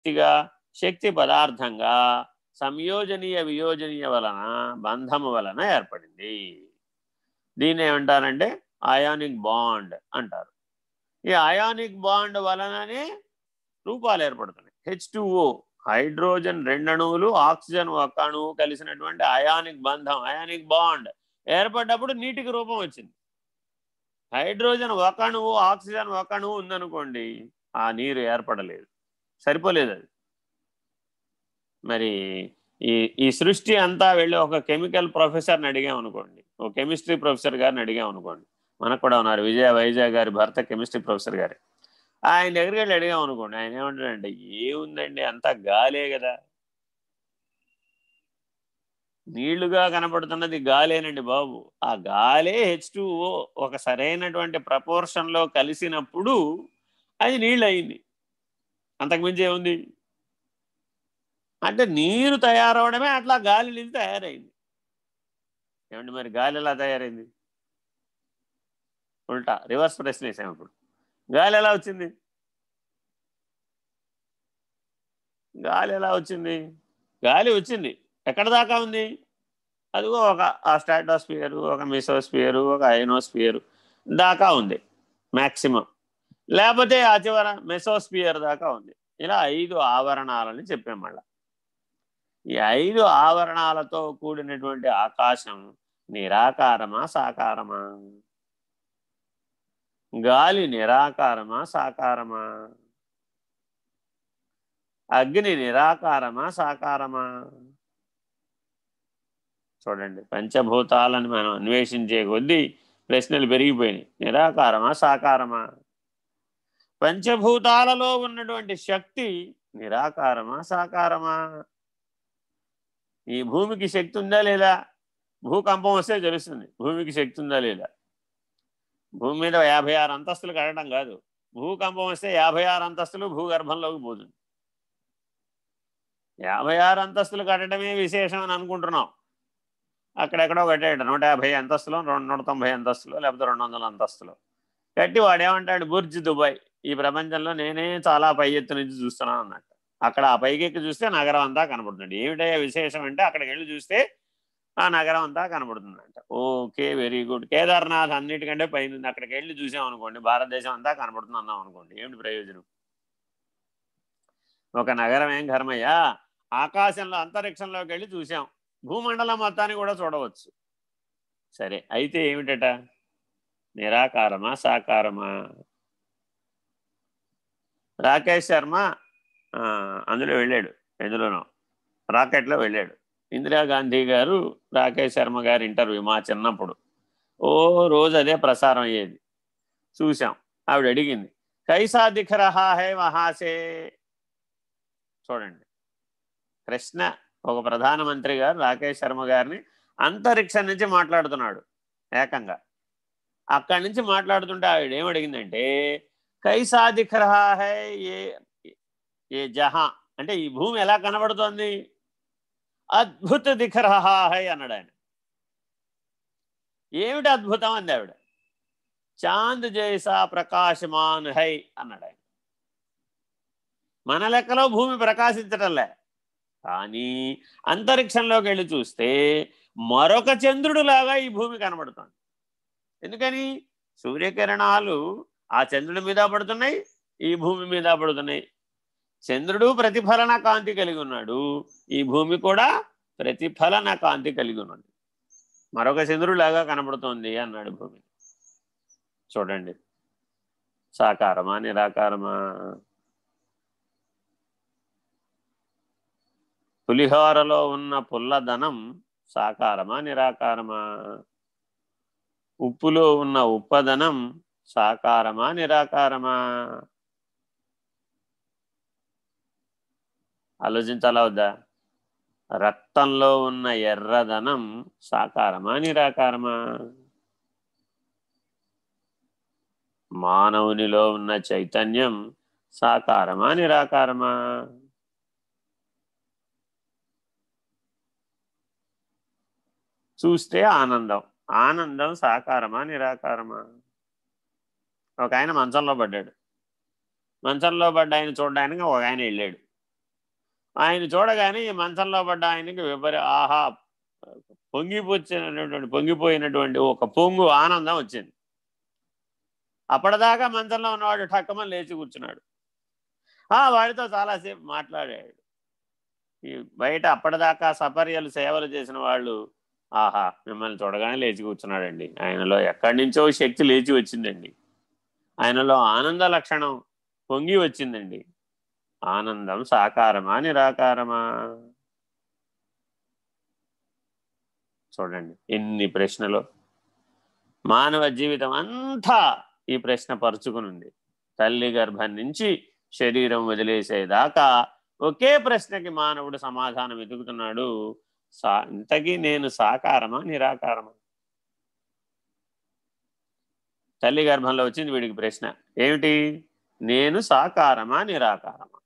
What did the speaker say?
శక్తిగా శక్తి పదార్థంగా సంయోజనీయ వియోజనీయ వలన బంధము వలన ఏర్పడింది. దీన్ని ఏమంటారంటే అయానిక్ బాండ్ అంటారు. ఈ అయానిక్ బాండ్ వలననే రూపాలు ఏర్పడుతున్నాయి. హెచ్ హైడ్రోజన్ రెండు అణువులు ఆక్సిజన్ ఒక అణువు కలిసినటువంటి అయానిక్ బంధం అయానిక్ బాండ్ ఏర్పడ్డప్పుడు నీటికి రూపం వచ్చింది. హైడ్రోజన్ ఒక అణువు ఆక్సిజన్ ఒక అణువు ఉందనుకోండి ఆ నీరు ఏర్పడలేదు. సరిపోలేదు అది. మరి ఈ ఈ సృష్టి అంతా వెళ్ళి ఒక కెమికల్ ప్రొఫెసర్ని అడిగామనుకోండి ఒక కెమిస్ట్రీ ప్రొఫెసర్ గారిని అడిగామనుకోండి మనకు కూడా ఉన్నారు విజయ వైజాగ్ గారి భర్త కెమిస్ట్రీ ప్రొఫెసర్ గారి. ఆయన దగ్గరికి వెళ్ళి అడిగామనుకోండి ఆయన ఏమంటాడంటే ఏముందండి? అంతా గాలే కదా. నీళ్ళుగా కనపడుతున్నది గాలేనండి బాబు. ఆ గాలే హెచ్ ఒక సరైనటువంటి ప్రపోర్షన్లో కలిసినప్పుడు అది నీళ్ళు అయింది అంతకుమించి ఏముంది? అంటే నీరు తయారవడమే అట్లా గాలి నుంచి తయారైంది. ఏమండి మరి గాలి ఎలా తయారైంది? ఉల్టా రివర్స్ ప్రశ్న వేసాము ఇప్పుడు. గాలి ఎలా వచ్చింది? గాలి ఎలా వచ్చింది? గాలి వచ్చింది. ఎక్కడ దాకా ఉంది? అదిగో ఒక ఆ స్టాటోస్పియర్ ఒక మిసోస్పియరు ఒక ఐనోస్పియరు దాకా ఉంది. మ్యాక్సిమం లేకపోతే ఆ చివర మెసోస్పియర్ దాకా ఉంది. ఇలా ఐదు ఆవరణాలని చెప్పాం మళ్ళా. ఈ ఐదు ఆవరణాలతో కూడినటువంటి ఆకాశం నిరాకారమా సాకారమా? గాలి నిరాకారమా సాకారమా? అగ్ని నిరాకారమా సాకారమా? చూడండి పంచభూతాలను మనం అన్వేషించే కొద్దీ ప్రశ్నలు పెరిగిపోయినాయి. నిరాకారమా సాకారమా? పంచభూతాలలో ఉన్నటువంటి శక్తి నిరాకారమా సాకారమా? ఈ భూమికి శక్తి ఉందా లేదా? భూకంపం వస్తే తెలుస్తుంది. భూమికి శక్తి ఉందా లేదా? భూమి మీద యాభై ఆరు అంతస్తులు కట్టడం కాదు. భూకంపం వస్తే యాభై ఆరు అంతస్తులు భూగర్భంలోకి పోతుంది. యాభై ఆరు అంతస్తులు కట్టడమే విశేషం అని అనుకుంటున్నాం. అక్కడెక్కడో కట్టాడు నూట యాభై అంతస్తులు రెండు నూట తొంభై అంతస్తులు లేకపోతే రెండు వందల అంతస్తులు. కట్టి వాడు ఏమంటాడు? Burj Dubai. ఈ ప్రపంచంలో నేనే చాలా పై ఎత్తు నుంచి చూస్తున్నాను అన్నట్టు. అక్కడ ఆ పైకెక్కి చూస్తే నగరం అంతా కనబడుతుంది. ఏమిటయ్యా విశేషం అంటే అక్కడికి వెళ్ళి చూస్తే ఆ నగరం అంతా కనబడుతుందంట. Okay very good. కేదార్నాథ్ అన్నిటికంటే పైన అక్కడికి వెళ్ళి చూసాం అనుకోండి భారతదేశం అంతా కనబడుతుంది అన్నాం అనుకోండి. ఏమిటి ప్రయోజనం? ఒక నగరం ఏం ఘర్మయ్యా? ఆకాశంలో అంతరిక్షంలోకి వెళ్ళి చూసాం. భూమండలం మొత్తాన్ని కూడా చూడవచ్చు. సరే అయితే ఏమిటట? నిరాకారమా సాకారమా? రాకేష్ శర్మ అందులో వెళ్ళాడు ఎందులోనో. రాకెట్లో వెళ్ళాడు. ఇందిరాగాంధీ గారు రాకేష్ శర్మ గారి ఇంటర్వ్యూ మా చిన్నప్పుడు. ఓ రోజు అదే ప్రసారం అయ్యేది. చూసాం ఆవిడ అడిగింది కైసా దిఖ రహా హే మహాసే చూడండి. కృష్ణ ఒక ప్రధానమంత్రి గారు రాకేష్ శర్మ గారిని అంతరిక్షం నుంచి మాట్లాడుతున్నాడు ఏకంగా. అక్కడి నుంచి మాట్లాడుతుంటే ఆవిడ ఏమడిగిందంటే కైసా దిఖ రహా హై ఏ ఏ జహా. అంటే ఈ భూమి ఎలా కనబడుతోంది? అద్భుత దిఖ రహా హై అన్నాడు ఆయన. ఏమిటి అద్భుతం అంది ఆవిడ? చాంద్ జైసా ప్రకాశమాన్ హై అన్నాడు ఆయన. మన లెక్కలో భూమి ప్రకాశించటంలే కానీ అంతరిక్షంలోకి వెళ్ళి చూస్తే మరొక చంద్రుడు లాగా ఈ భూమి కనబడుతుంది. ఎందుకని? సూర్యకిరణాలు ఆ చంద్రుడి మీద పడుతున్నాయి ఈ భూమి మీద పడుతున్నాయి. చంద్రుడు ప్రతిఫలన కాంతి కలిగి ఉన్నాడు ఈ భూమి కూడా ప్రతిఫలన కాంతి కలిగి ఉన్నాడు మరొక చంద్రుడిలాగా కనబడుతోంది అన్నాడు భూమి. చూడండి. సాకారమా నిరాకారమా? పులిహోరలో ఉన్న పుల్లదనం సాకారమా నిరాకారమా? ఉప్పులో ఉన్న ఉప్పదనం సాకారమా నిరాకారమా? ఆలోచించాలా వద్దా? రక్తంలో ఉన్న ఎర్రదనం సాకారమా నిరాకారమా? మానవునిలో ఉన్న చైతన్యం సాకారమా నిరాకారమా? చూస్తే ఆనందం. ఆనందం సాకారమా నిరాకారమా? ఒక ఆయన మంచంలో పడ్డాడు. మంచంలో పడ్డ ఆయన చూడడానికి ఒక ఆయన వెళ్ళాడు. ఆయన చూడగానే ఈ మంచంలో పడ్డ ఆయనకి విపరీ ఆహా పొంగిపోచ్చినటువంటి పొంగిపోయినటువంటి ఒక పొంగు ఆనందం వచ్చింది. అప్పటిదాకా మంచంలో ఉన్నవాడు ఠక్కమని లేచి కూర్చున్నాడు. వాడితో చాలాసేపు మాట్లాడాడు. ఈ బయట అప్పటిదాకా సపర్యలు సేవలు చేసిన వాళ్ళు ఆహా మిమ్మల్ని చూడగానే లేచి కూర్చున్నాడండి. ఆయనలో ఎక్కడి నుంచో శక్తి లేచి వచ్చిందండి. ఆయనలో ఆనంద లక్షణం పొంగి వచ్చిందండి. ఆనందం సాకారమా నిరాకారమా? చూడండి ఎన్ని ప్రశ్నలు. మానవ జీవితం అంతా ఈ ప్రశ్న పరుచుకునుంది. తల్లి గర్భం నుంచి శరీరం వదిలేసేదాకా ఒకే ప్రశ్నకి మానవుడు సమాధానం వెతుకుతున్నాడు. సా ఇంతకీ నేను సాకారమా నిరాకారమా? తల్లి గర్భంలో వచ్చింది వీడికి ప్రశ్న. ఏమిటి? నేను సాకారమా నిరాకారమా?